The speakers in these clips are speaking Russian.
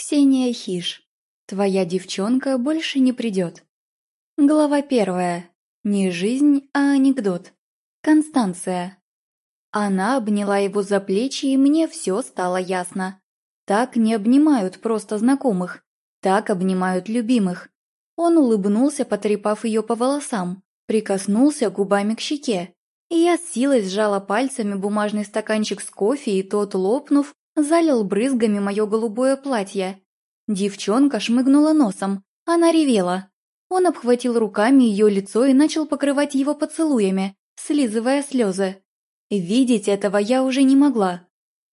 Ксения Хиш. Твоя девчонка больше не придет. Глава первая. Не жизнь, а анекдот. Констанция. Она обняла его за плечи, и мне все стало ясно. Так не обнимают просто знакомых. Так обнимают любимых. Он улыбнулся, потрепав ее по волосам, прикоснулся губами к щеке. И я с силой сжала пальцами бумажный стаканчик с кофе, и тот, лопнув, залил брызгами мое голубое платье. Девчонка шмыгнула носом, она ревела. Он обхватил руками ее лицо и начал покрывать его поцелуями, слизывая слезы. Видеть этого я уже не могла.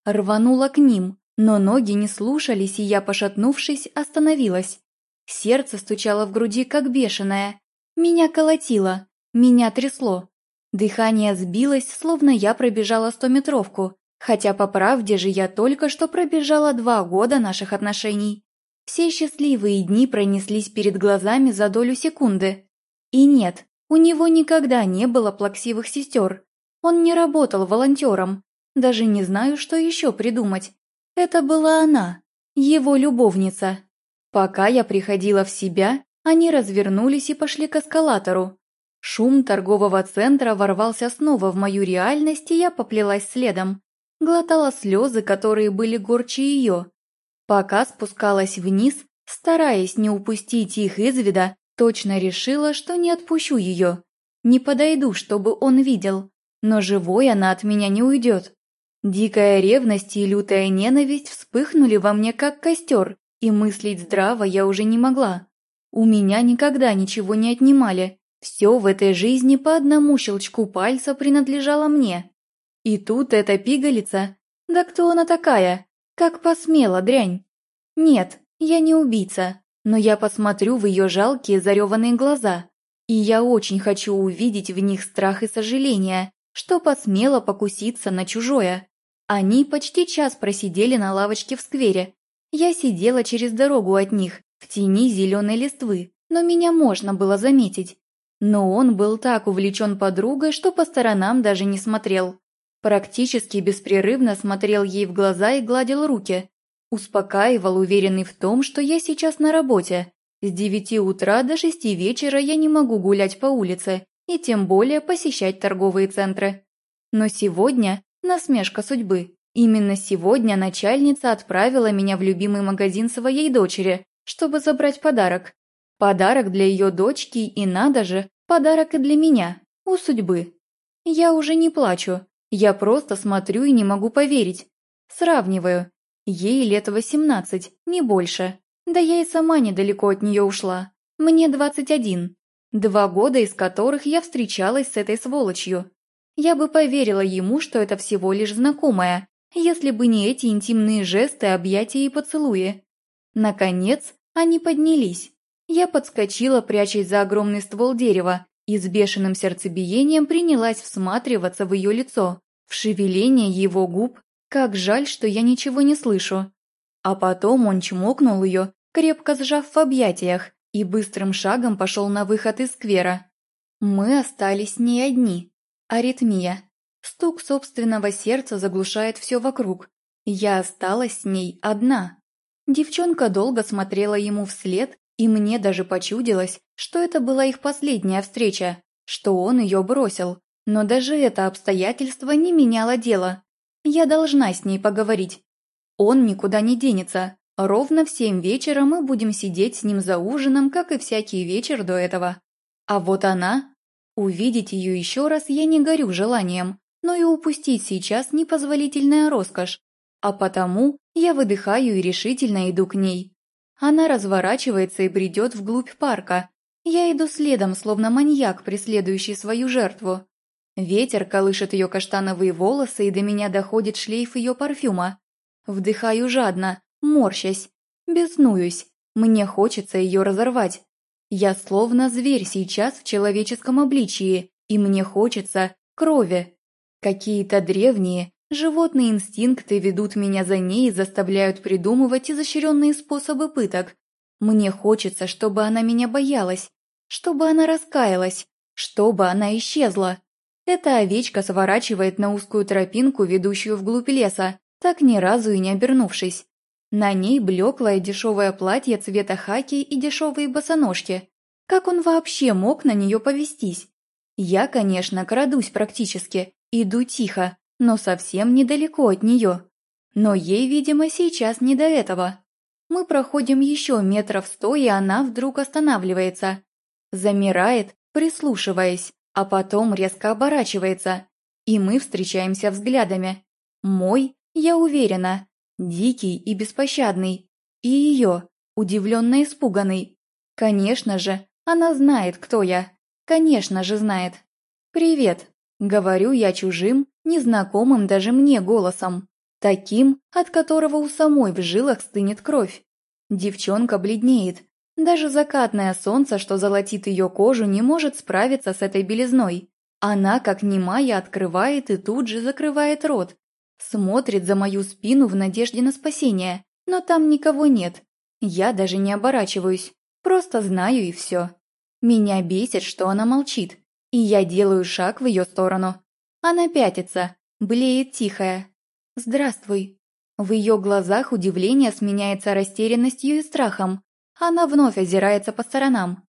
Рванула к ним, но ноги не слушались, и я, пошатнувшись, остановилась. Сердце стучало в груди, как бешеное. Меня колотило, меня трясло. Дыхание сбилось, словно я пробежала стометровку, Хотя по правде же я только что пробежала два года наших отношений. Все счастливые дни пронеслись перед глазами за долю секунды. И нет, у него никогда не было плаксивых сестер. Он не работал волонтером. Даже не знаю, что еще придумать. Это была она, его любовница. Пока я приходила в себя, они развернулись и пошли к эскалатору. Шум торгового центра ворвался снова в мою реальность, и я поплелась следом глотала слезы, которые были горче ее. Пока спускалась вниз, стараясь не упустить их из вида, точно решила, что не отпущу ее. Не подойду, чтобы он видел, но живой она от меня не уйдет. Дикая ревность и лютая ненависть вспыхнули во мне как костер, и мыслить здраво я уже не могла. У меня никогда ничего не отнимали. Все в этой жизни по одному щелчку пальца принадлежало мне. И тут эта пигалица... Да кто она такая? Как посмела, дрянь? Нет, я не убийца, но я посмотрю в ее жалкие зареванные глаза, и я очень хочу увидеть в них страх и сожаление, что посмела покуситься на чужое. Они почти час просидели на лавочке в сквере. Я сидела через дорогу от них, в тени зеленой листвы, но меня можно было заметить. Но он был так увлечен подругой, что по сторонам даже не смотрел. Практически беспрерывно смотрел ей в глаза и гладил руки. Успокаивал, уверенный в том, что я сейчас на работе. С девяти утра до шести вечера я не могу гулять по улице и тем более посещать торговые центры. Но сегодня насмешка судьбы. Именно сегодня начальница отправила меня в любимый магазин своей дочери, чтобы забрать подарок. Подарок для ее дочки и, надо же, подарок и для меня, у судьбы. Я уже не плачу, я просто смотрю и не могу поверить. Сравниваю. Ей лет восемнадцать, не больше. Да я и сама недалеко от нее ушла. Мне двадцать один. Два года из которых я встречалась с этой сволочью. Я бы поверила ему, что это всего лишь знакомая, если бы не эти интимные жесты, объятия и поцелуи. Наконец, они поднялись. Я подскочила, прячась за огромный ствол дерева, и с бешеным сердцебиением принялась всматриваться в ее лицо, в шевеление его губ. Как жаль, что я ничего не слышу. А потом он чмокнул ее, крепко сжав в объятиях, и быстрым шагом пошел на выход из сквера. Мы остались не одни. Аритмия. Стук собственного сердца заглушает все вокруг. Я осталась с ней одна. Девчонка долго смотрела ему вслед, и мне даже почудилось, что это была их последняя встреча, что он ее бросил. Но даже это обстоятельство не меняло дело. Я должна с ней поговорить. Он никуда не денется. Ровно в семь вечера мы будем сидеть с ним за ужином, как и всякий вечер до этого. А вот она... Увидеть ее еще раз я не горю желанием, но и упустить сейчас непозволительная роскошь. А потому я выдыхаю и решительно иду к ней. Она разворачивается и бредет вглубь парка. Я иду следом, словно маньяк, преследующий свою жертву. Ветер колышет ее каштановые волосы, и до меня доходит шлейф ее парфюма. Вдыхаю жадно, морщась, беснуюсь. Мне хочется ее разорвать. Я словно зверь сейчас в человеческом обличии, и мне хочется крови. Какие-то древние, Животные инстинкты ведут меня за ней и заставляют придумывать изощренные способы пыток. Мне хочется, чтобы она меня боялась, чтобы она раскаялась, чтобы она исчезла. Эта овечка сворачивает на узкую тропинку, ведущую вглубь леса, так ни разу и не обернувшись. На ней блеклое дешевое платье цвета хаки и дешевые босоножки. Как он вообще мог на нее повестись? Я, конечно, крадусь практически, иду тихо, но совсем недалеко от нее. Но ей, видимо, сейчас не до этого. Мы проходим еще метров сто, и она вдруг останавливается. Замирает, прислушиваясь, а потом резко оборачивается. И мы встречаемся взглядами. Мой, я уверена, дикий и беспощадный. И ее, удивленно испуганный. Конечно же, она знает, кто я. Конечно же знает. «Привет», — говорю я чужим, незнакомым даже мне голосом. Таким, от которого у самой в жилах стынет кровь. Девчонка бледнеет. Даже закатное солнце, что золотит ее кожу, не может справиться с этой белизной. Она, как немая, открывает и тут же закрывает рот. Смотрит за мою спину в надежде на спасение, но там никого нет. Я даже не оборачиваюсь, просто знаю и все. Меня бесит, что она молчит, и я делаю шаг в ее сторону. Она пятится, блеет тихая, «Здравствуй». В ее глазах удивление сменяется растерянностью и страхом. Она вновь озирается по сторонам.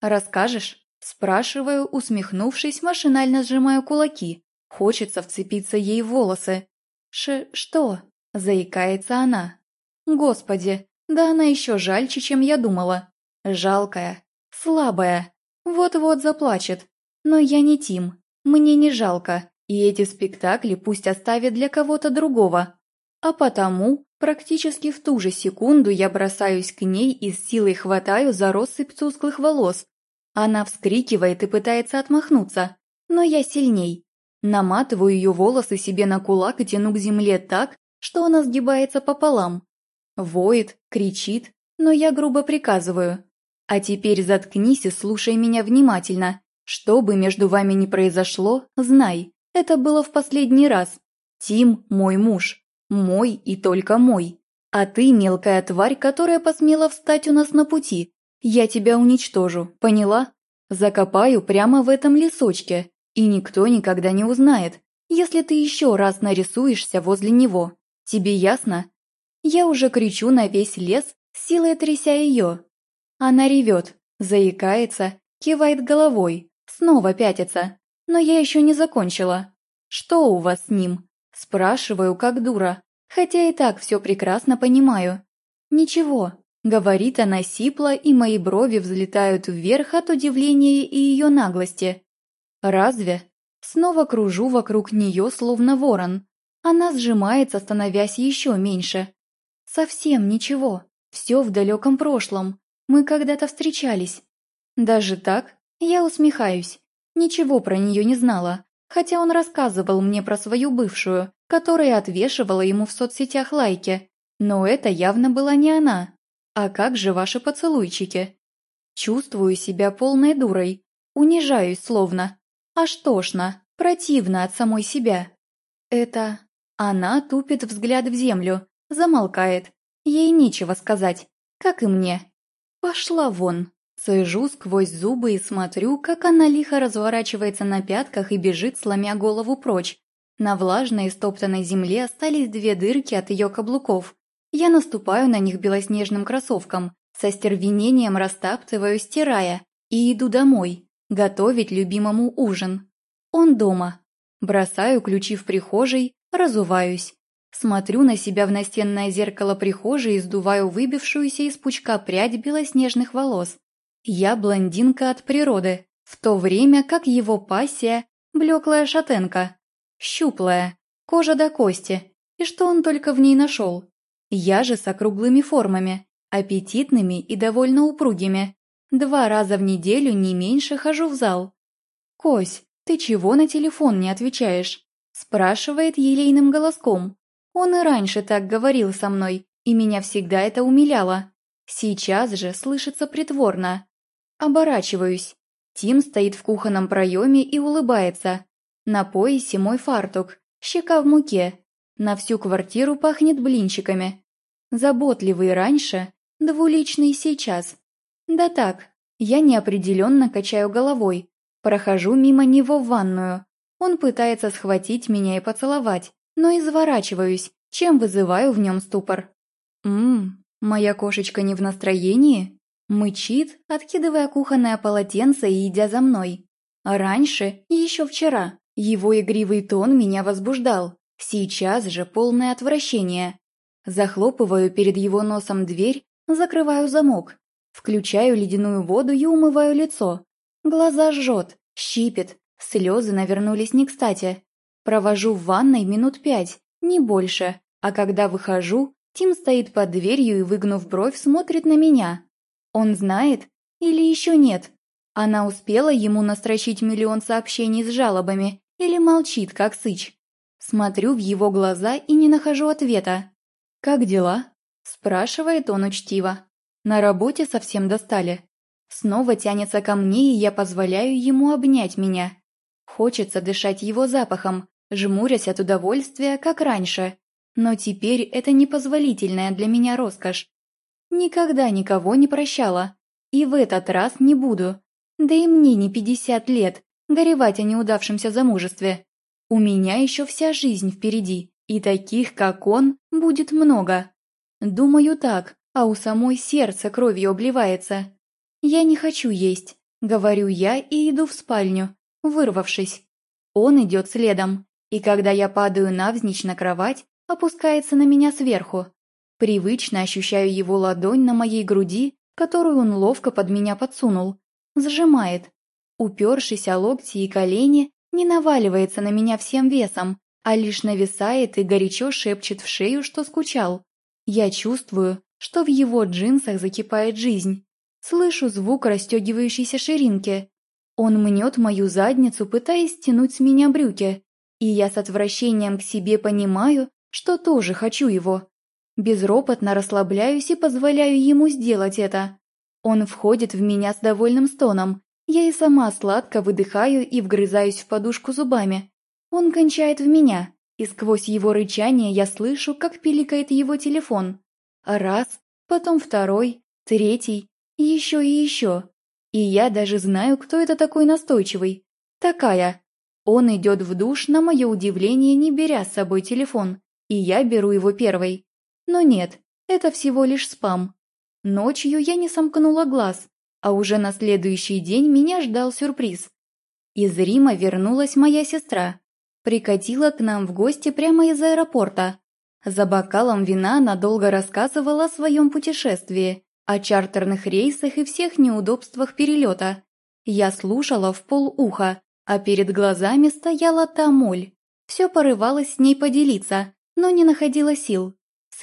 «Расскажешь?» Спрашиваю, усмехнувшись, машинально сжимаю кулаки. Хочется вцепиться ей в волосы. «Ш... что?» – заикается она. «Господи, да она еще жальче, чем я думала. Жалкая, слабая, вот-вот заплачет. Но я не Тим, мне не жалко. И эти спектакли пусть оставят для кого-то другого. А потому, практически в ту же секунду я бросаюсь к ней и с силой хватаю за россыпь тусклых волос. Она вскрикивает и пытается отмахнуться, но я сильней. Наматываю ее волосы себе на кулак и тяну к земле так, что она сгибается пополам. Воет, кричит, но я грубо приказываю. А теперь заткнись и слушай меня внимательно. Что бы между вами ни произошло, знай, это было в последний раз. Тим – мой муж. Мой и только мой. А ты – мелкая тварь, которая посмела встать у нас на пути. Я тебя уничтожу, поняла? Закопаю прямо в этом лесочке, и никто никогда не узнает, если ты еще раз нарисуешься возле него. Тебе ясно? Я уже кричу на весь лес, силой тряся ее. Она ревет, заикается, кивает головой, снова пятится. Но я еще не закончила. Что у вас с ним? Спрашиваю, как дура, хотя и так все прекрасно понимаю. Ничего, говорит она сипло, и мои брови взлетают вверх от удивления и ее наглости. Разве? Снова кружу вокруг нее, словно ворон. Она сжимается, становясь еще меньше. Совсем ничего, все в далеком прошлом. Мы когда-то встречались. Даже так я усмехаюсь. Ничего про нее не знала, хотя он рассказывал мне про свою бывшую, которая отвешивала ему в соцсетях лайки. Но это явно была не она. А как же ваши поцелуйчики? Чувствую себя полной дурой, унижаюсь словно. Аж тошно, противно от самой себя. Это... Она тупит взгляд в землю, замолкает. Ей нечего сказать, как и мне. Пошла вон. Сижу сквозь зубы и смотрю, как она лихо разворачивается на пятках и бежит, сломя голову прочь. На влажной и стоптанной земле остались две дырки от ее каблуков. Я наступаю на них белоснежным кроссовком, со стервенением растаптываю, стирая, и иду домой, готовить любимому ужин. Он дома. Бросаю ключи в прихожей, разуваюсь. Смотрю на себя в настенное зеркало прихожей и сдуваю выбившуюся из пучка прядь белоснежных волос. Я блондинка от природы, в то время как его пассия – блеклая шатенка, щуплая, кожа до кости, и что он только в ней нашел. Я же с округлыми формами, аппетитными и довольно упругими. Два раза в неделю не меньше хожу в зал. «Кось, ты чего на телефон не отвечаешь?» – спрашивает елейным голоском. Он и раньше так говорил со мной, и меня всегда это умиляло. Сейчас же слышится притворно. Оборачиваюсь. Тим стоит в кухонном проеме и улыбается. На поясе мой фартук, щека в муке. На всю квартиру пахнет блинчиками. Заботливый раньше, двуличный сейчас. Да так, я неопределенно качаю головой. Прохожу мимо него в ванную. Он пытается схватить меня и поцеловать, но изворачиваюсь, чем вызываю в нем ступор. Ммм, моя кошечка не в настроении? Мычит, откидывая кухонное полотенце и идя за мной. А раньше, еще вчера, его игривый тон меня возбуждал. Сейчас же полное отвращение. Захлопываю перед его носом дверь, закрываю замок. Включаю ледяную воду и умываю лицо. Глаза жжет, щипет, слезы навернулись не кстати. Провожу в ванной минут пять, не больше, а когда выхожу, Тим стоит под дверью и, выгнув бровь, смотрит на меня. Он знает или еще нет? Она успела ему настрочить миллион сообщений с жалобами или молчит, как сыч? Смотрю в его глаза и не нахожу ответа. «Как дела?» – спрашивает он учтиво. На работе совсем достали. Снова тянется ко мне, и я позволяю ему обнять меня. Хочется дышать его запахом, жмурясь от удовольствия, как раньше. Но теперь это непозволительная для меня роскошь. Никогда никого не прощала. И в этот раз не буду. Да и мне не пятьдесят лет, горевать о неудавшемся замужестве. У меня еще вся жизнь впереди, и таких, как он, будет много. Думаю так, а у самой сердце кровью обливается. Я не хочу есть, говорю я и иду в спальню, вырвавшись. Он идет следом, и когда я падаю навзничь на кровать, опускается на меня сверху. Привычно ощущаю его ладонь на моей груди, которую он ловко под меня подсунул. Сжимает. Упершись о локти и колени, не наваливается на меня всем весом, а лишь нависает и горячо шепчет в шею, что скучал. Я чувствую, что в его джинсах закипает жизнь. Слышу звук расстегивающейся ширинки. Он мнет мою задницу, пытаясь стянуть с меня брюки. И я с отвращением к себе понимаю, что тоже хочу его. Безропотно расслабляюсь и позволяю ему сделать это. Он входит в меня с довольным стоном. Я и сама сладко выдыхаю и вгрызаюсь в подушку зубами. Он кончает в меня, и сквозь его рычание я слышу, как пиликает его телефон. Раз, потом второй, третий, еще и еще. И я даже знаю, кто это такой настойчивый. Такая. Он идет в душ, на мое удивление, не беря с собой телефон, и я беру его первой. Но нет, это всего лишь спам. Ночью я не сомкнула глаз, а уже на следующий день меня ждал сюрприз. Из Рима вернулась моя сестра. Прикатила к нам в гости прямо из аэропорта. За бокалом вина надолго рассказывала о своем путешествии, о чартерных рейсах и всех неудобствах перелета. Я слушала в полуха, а перед глазами стояла та моль. Все порывалось с ней поделиться, но не находила сил.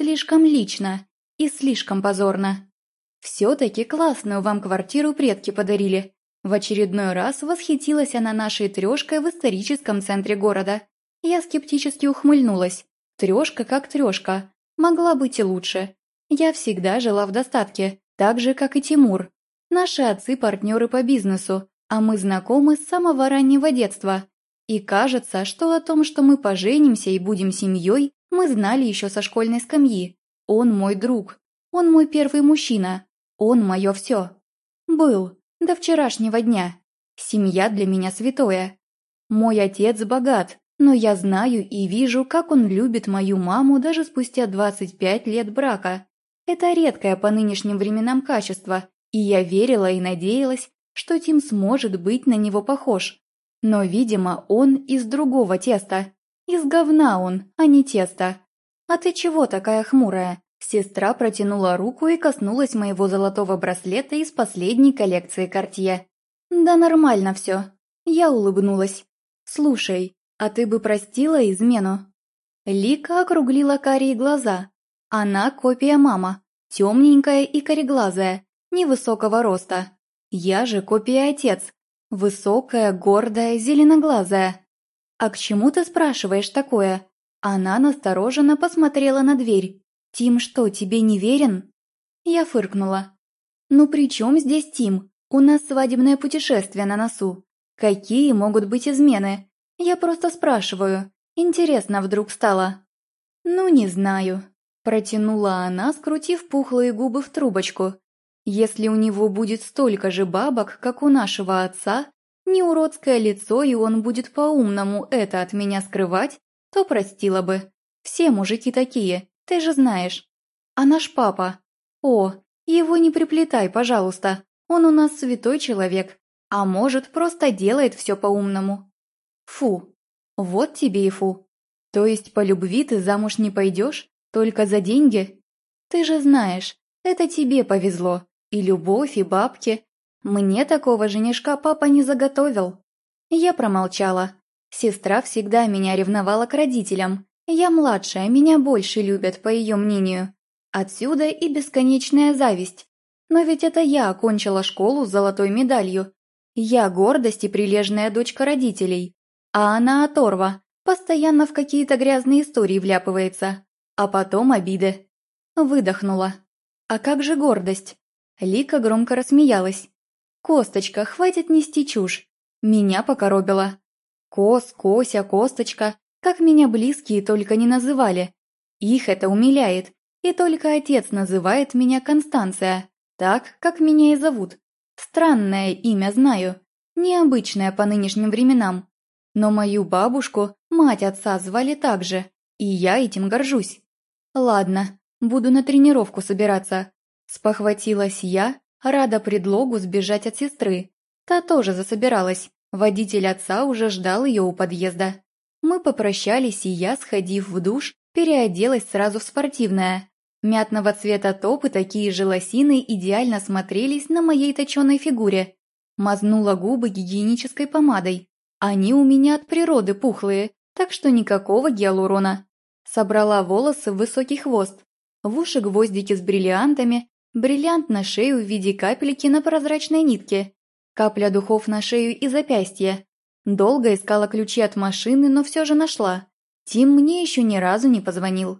Слишком лично и слишком позорно. Все-таки классную вам квартиру предки подарили. В очередной раз восхитилась она нашей трешкой в историческом центре города. Я скептически ухмыльнулась. Трешка как трешка. Могла быть и лучше. Я всегда жила в достатке, так же, как и Тимур. Наши отцы партнеры по бизнесу, а мы знакомы с самого раннего детства. И кажется, что о том, что мы поженимся и будем семьей, мы знали еще со школьной скамьи. Он мой друг. Он мой первый мужчина. Он мое все. Был. До вчерашнего дня. Семья для меня святое. Мой отец богат, но я знаю и вижу, как он любит мою маму даже спустя 25 лет брака. Это редкое по нынешним временам качество, и я верила и надеялась, что Тим сможет быть на него похож. Но, видимо, он из другого теста. Из говна он, а не тесто. А ты чего такая хмурая? Сестра протянула руку и коснулась моего золотого браслета из последней коллекции Кортье. «Да нормально все». Я улыбнулась. «Слушай, а ты бы простила измену?» Лика округлила карие глаза. Она копия мама, темненькая и кореглазая, невысокого роста. Я же копия отец, высокая, гордая, зеленоглазая. «А к чему ты спрашиваешь такое?» Она настороженно посмотрела на дверь. «Тим что, тебе не верен?» Я фыркнула. «Ну при чем здесь Тим? У нас свадебное путешествие на носу. Какие могут быть измены? Я просто спрашиваю. Интересно вдруг стало». «Ну, не знаю», – протянула она, скрутив пухлые губы в трубочку. «Если у него будет столько же бабок, как у нашего отца, не уродское лицо, и он будет по-умному это от меня скрывать, то простила бы. Все мужики такие, ты же знаешь. а наш папа. О, его не приплетай, пожалуйста, он у нас святой человек, а может, просто делает все по-умному. Фу, вот тебе и фу. То есть по любви ты замуж не пойдешь? Только за деньги? Ты же знаешь, это тебе повезло. И любовь, и бабки. Мне такого женишка папа не заготовил. Я промолчала. Сестра всегда меня ревновала к родителям. Я младшая, меня больше любят, по ее мнению. Отсюда и бесконечная зависть. Но ведь это я окончила школу с золотой медалью. Я гордость и прилежная дочка родителей. А она оторва, постоянно в какие-то грязные истории вляпывается. А потом обиды. Выдохнула. А как же гордость? Лика громко рассмеялась. «Косточка, хватит нести чушь. Меня покоробило. Кос, Кося, Косточка, как меня близкие только не называли. Их это умиляет, и только отец называет меня Констанция, так, как меня и зовут. Странное имя знаю, необычное по нынешним временам. Но мою бабушку, мать отца, звали так же, и я этим горжусь. Ладно, буду на тренировку собираться. Спохватилась я, рада предлогу сбежать от сестры, Та тоже засобиралась. Водитель отца уже ждал ее у подъезда. Мы попрощались, и я, сходив в душ, переоделась сразу в спортивное. Мятного цвета топ и такие же лосины идеально смотрелись на моей точеной фигуре. Мазнула губы гигиенической помадой. Они у меня от природы пухлые, так что никакого гиалурона. Собрала волосы в высокий хвост. В уши гвоздики с бриллиантами, бриллиант на шею в виде капельки на прозрачной нитке Капля духов на шею и запястье. Долго искала ключи от машины, но все же нашла. Тим мне еще ни разу не позвонил.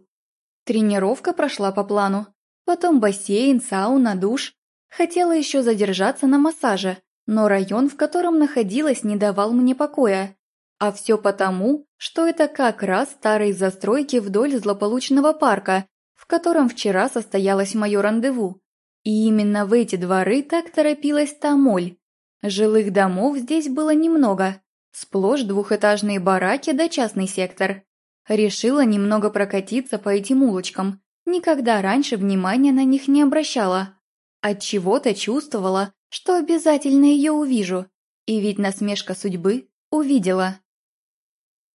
Тренировка прошла по плану. Потом бассейн, сауна, душ. Хотела еще задержаться на массаже, но район, в котором находилась, не давал мне покоя. А все потому, что это как раз старые застройки вдоль злополучного парка, в котором вчера состоялось мое рандеву. И именно в эти дворы так торопилась Тамоль. Жилых домов здесь было немного, сплошь двухэтажные бараки да частный сектор. Решила немного прокатиться по этим улочкам, никогда раньше внимания на них не обращала. От чего то чувствовала, что обязательно ее увижу, и ведь насмешка судьбы увидела.